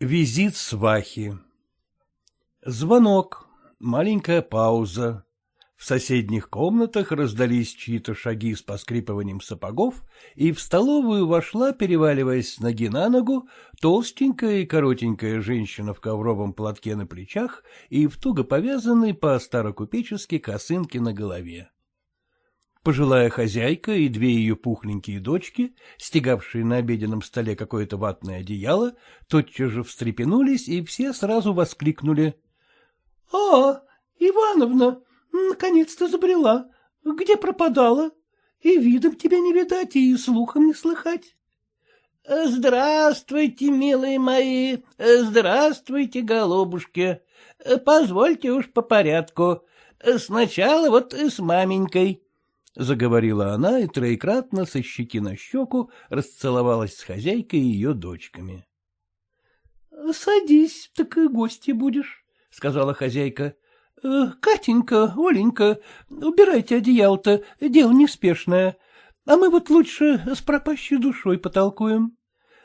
Визит свахи Звонок, маленькая пауза. В соседних комнатах раздались чьи-то шаги с поскрипыванием сапогов, и в столовую вошла, переваливаясь с ноги на ногу, толстенькая и коротенькая женщина в ковровом платке на плечах и в туго повязанной по-старокупечески косынке на голове. Пожилая хозяйка и две ее пухленькие дочки, стегавшие на обеденном столе какое-то ватное одеяло, тотчас же встрепенулись и все сразу воскликнули. — А, Ивановна, наконец-то забрела. Где пропадала? И видом тебя не видать, и слухом не слыхать. — Здравствуйте, милые мои, здравствуйте, голубушки. Позвольте уж по порядку. Сначала вот с маменькой. — заговорила она и троекратно со щеки на щеку расцеловалась с хозяйкой и ее дочками. — Садись, так и гости будешь, — сказала хозяйка. «Э, — Катенька, Оленька, убирайте одеяло-то, дело неспешное, а мы вот лучше с пропащей душой потолкуем.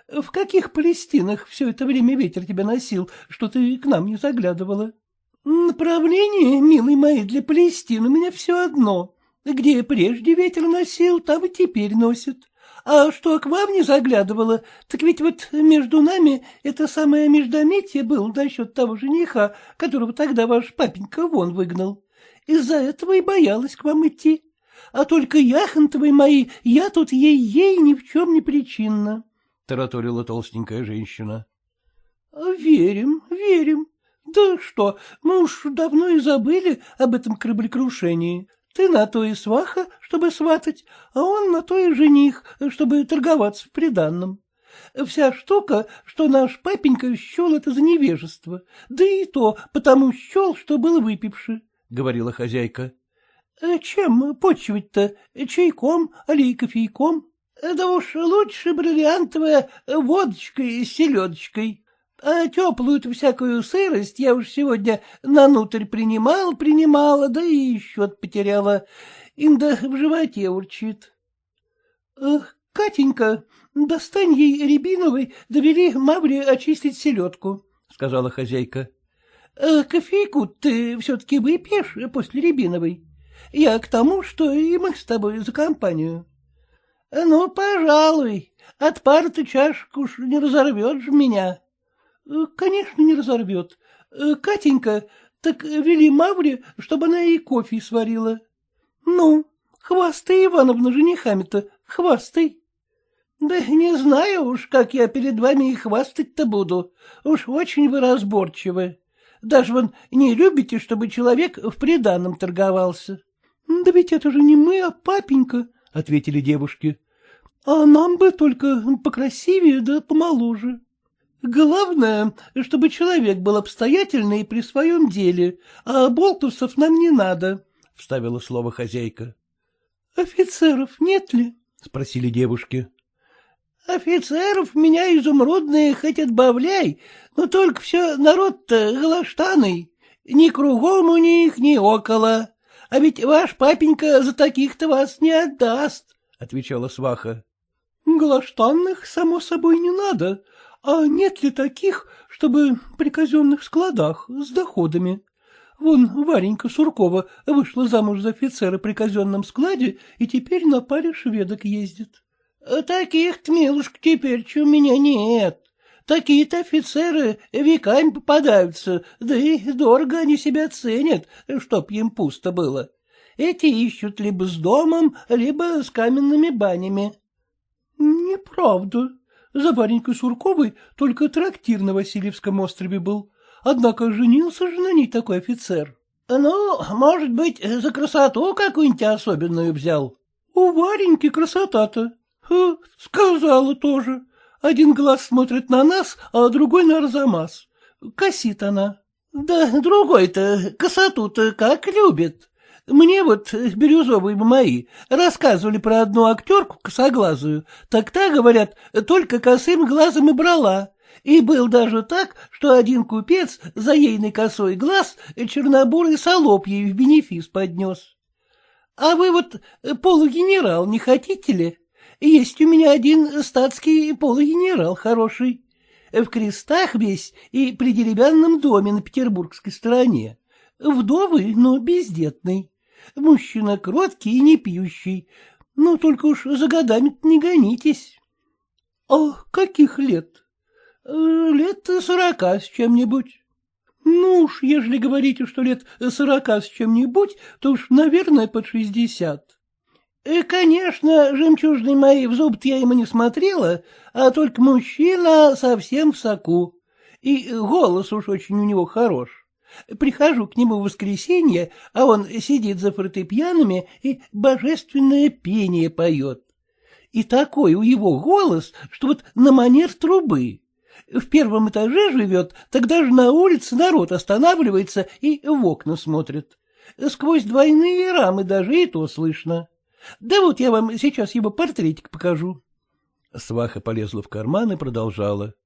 В каких Палестинах все это время ветер тебя носил, что ты к нам не заглядывала? — Направление, милый мои, для Палестин у меня все одно, где прежде ветер носил, там и теперь носит. А что к вам не заглядывало, так ведь вот между нами это самое междометие был насчет того жениха, которого тогда ваш папенька вон выгнал. Из-за этого и боялась к вам идти. А только яхонтовые мои, я тут ей-ей ни в чем не причинна, — тараторила толстенькая женщина. — Верим, верим. Да что, мы уж давно и забыли об этом кораблекрушении. Ты на то и сваха, чтобы сватать, а он на то и жених, чтобы торговаться в приданном. Вся штука, что наш папенька счел это за невежество, да и то потому счел, что был выпивший, — говорила хозяйка. — Чем почивать-то? Чайком, али кофейком? Да уж лучше бриллиантовая водочкой с селедочкой. А теплую-то всякую сырость я уж сегодня на нутрь принимал, принимала, да и счет потеряла. Инда в животе урчит. — Катенька, достань ей рябиновой, довели Мавре очистить селедку, — сказала хозяйка. «Э, — Кофейку ты все-таки выпьешь после рябиновой? Я к тому, что и мы с тобой за компанию. — Ну, пожалуй, от пары-то чашку уж не разорвешь меня. Э, — Конечно, не разорвет. Э, Катенька, так вели Мавре, чтобы она ей кофе сварила. — Ну, хвастай, Ивановна, женихами-то, хвастай. — Да не знаю уж, как я перед вами и хвастать-то буду. Уж очень вы разборчивы. Даже вон не любите, чтобы человек в приданном торговался. — Да ведь это же не мы, а папенька, — ответили девушки. — А нам бы только покрасивее да помоложе. Главное, чтобы человек был обстоятельный при своем деле, а болтусов нам не надо, — вставила слово хозяйка. — Офицеров нет ли? — спросили девушки. — Офицеров меня изумрудные хоть отбавляй, но только все народ-то галаштаный, ни кругом у них, ни около. А ведь ваш папенька за таких-то вас не отдаст, — отвечала сваха. — Галаштанных, само собой, не надо, а нет ли таких, чтобы при казенных складах с доходами? Вон Варенька Суркова вышла замуж за офицера при казенном складе и теперь на паре шведок ездит. — Таких-то, милушка, теперь у меня нет. Такие-то офицеры веками попадаются, да и дорого они себя ценят, чтоб им пусто было. Эти ищут либо с домом, либо с каменными банями. — Неправда, за Варенькой Сурковой только трактир на Васильевском острове был. Однако женился же на ней такой офицер. — Ну, может быть, за красоту какую-нибудь особенную взял? — У Вареньки красота-то. — Сказала тоже. Один глаз смотрит на нас, а другой на Арзамас. Косит она. — Да другой-то косоту-то как любит. Мне вот, э, бирюзовые мои, рассказывали про одну актерку косоглазую, так та, говорят, только косым глазом и брала. И был даже так, что один купец за ейный косой глаз чернобурый солоп ей в бенефис поднес. А вы вот э, полугенерал не хотите ли? Есть у меня один статский полугенерал хороший. в крестах весь и при деревянном доме на петербургской стороне. Вдовый, но бездетный. Мужчина кроткий и не пьющий. Ну, только уж за годами не гонитесь. — А каких лет? — Лет сорока с чем-нибудь. — Ну уж, ежели говорите, что лет сорока с чем-нибудь, то уж, наверное, под шестьдесят. Э, — Конечно, жемчужные мои в зуб я ему не смотрела, а только мужчина совсем в соку. И голос уж очень у него хорош. Прихожу к нему в воскресенье, а он сидит за фортепианами и божественное пение поет. И такой у его голос, что вот на манер трубы. В первом этаже живет, тогда же на улице народ останавливается и в окна смотрит. Сквозь двойные рамы даже и то слышно. Да вот я вам сейчас его портретик покажу. Сваха полезла в карман и продолжала. —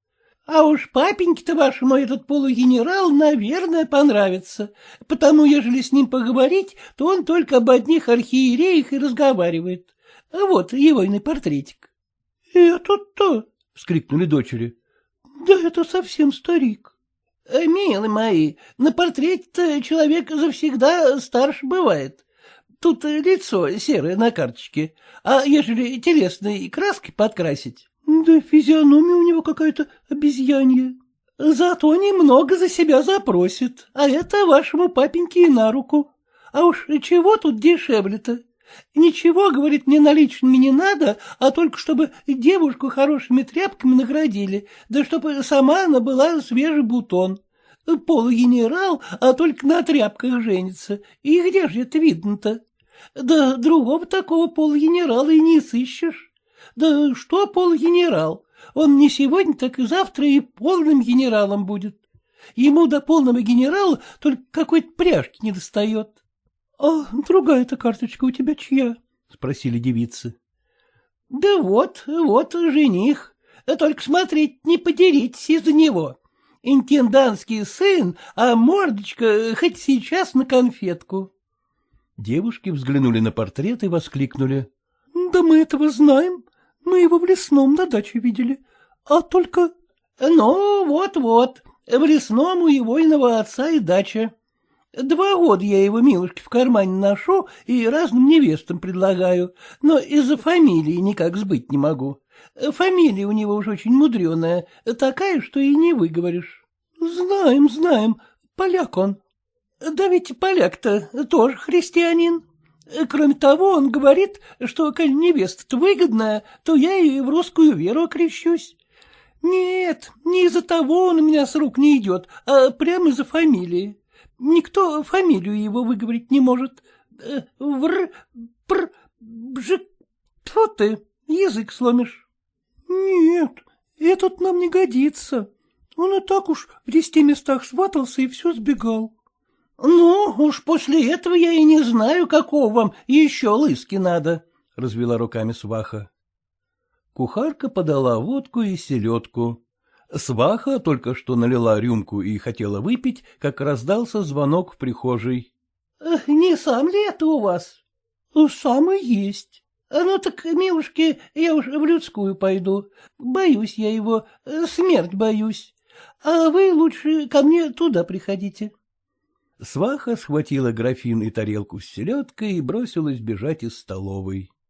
А уж папеньке-то вашему этот полугенерал, наверное, понравится, потому, ежели с ним поговорить, то он только об одних архиереях и разговаривает. Вот его иный портретик. — Это-то, — вскрикнули дочери. — Да это совсем старик. — Милые мои, на портрете-то человек завсегда старше бывает. Тут лицо серое на карточке, а ежели телесной краской подкрасить... Да физиономия у него какая-то обезьянья. Зато немного за себя запросит, а это вашему папеньке и на руку. А уж чего тут дешевле-то? Ничего, говорит, мне наличными не надо, а только чтобы девушку хорошими тряпками наградили, да чтобы сама она была свежий бутон. Полугенерал, а только на тряпках женится. И где же это видно-то? Да другого такого полугенерала и не сыщешь. Да что полугенерал? Он не сегодня, так и завтра и полным генералом будет. Ему до полного генерала только какой-то пряжки не достает. — А другая-то карточка у тебя чья? — спросили девицы. — Да вот, вот жених. Только смотреть, не подеритесь из-за него. Интендантский сын, а мордочка хоть сейчас на конфетку. Девушки взглянули на портрет и воскликнули. — Да мы этого знаем. Мы его в лесном на даче видели. А только... — Ну, вот-вот, в лесном у его иного отца и дача. Два года я его, милушки, в кармане ношу и разным невестам предлагаю, но из-за фамилии никак сбыть не могу. Фамилия у него уж очень мудреная, такая, что и не выговоришь. — Знаем, знаем, поляк он. — Да ведь поляк-то тоже христианин. Кроме того, он говорит, что, коль невеста-то выгодная, то я и в русскую веру окрещусь. Нет, не из-за того он у меня с рук не идет, а прямо из-за фамилии. Никто фамилию его выговорить не может. Э, вр, пр, бжик, тьфу ты, язык сломишь. Нет, этот нам не годится. Он и так уж в десяти местах сватался и все сбегал. Ну, уж после этого я и не знаю, какого вам еще лыски надо, — развела руками сваха. Кухарка подала водку и селедку. Сваха только что налила рюмку и хотела выпить, как раздался звонок в прихожей. — Не сам ли это у вас? — Сам и есть. — Ну так, милушки, я уж в людскую пойду. Боюсь я его, смерть боюсь. А вы лучше ко мне туда приходите. Сваха схватила графин и тарелку с селедкой и бросилась бежать из столовой.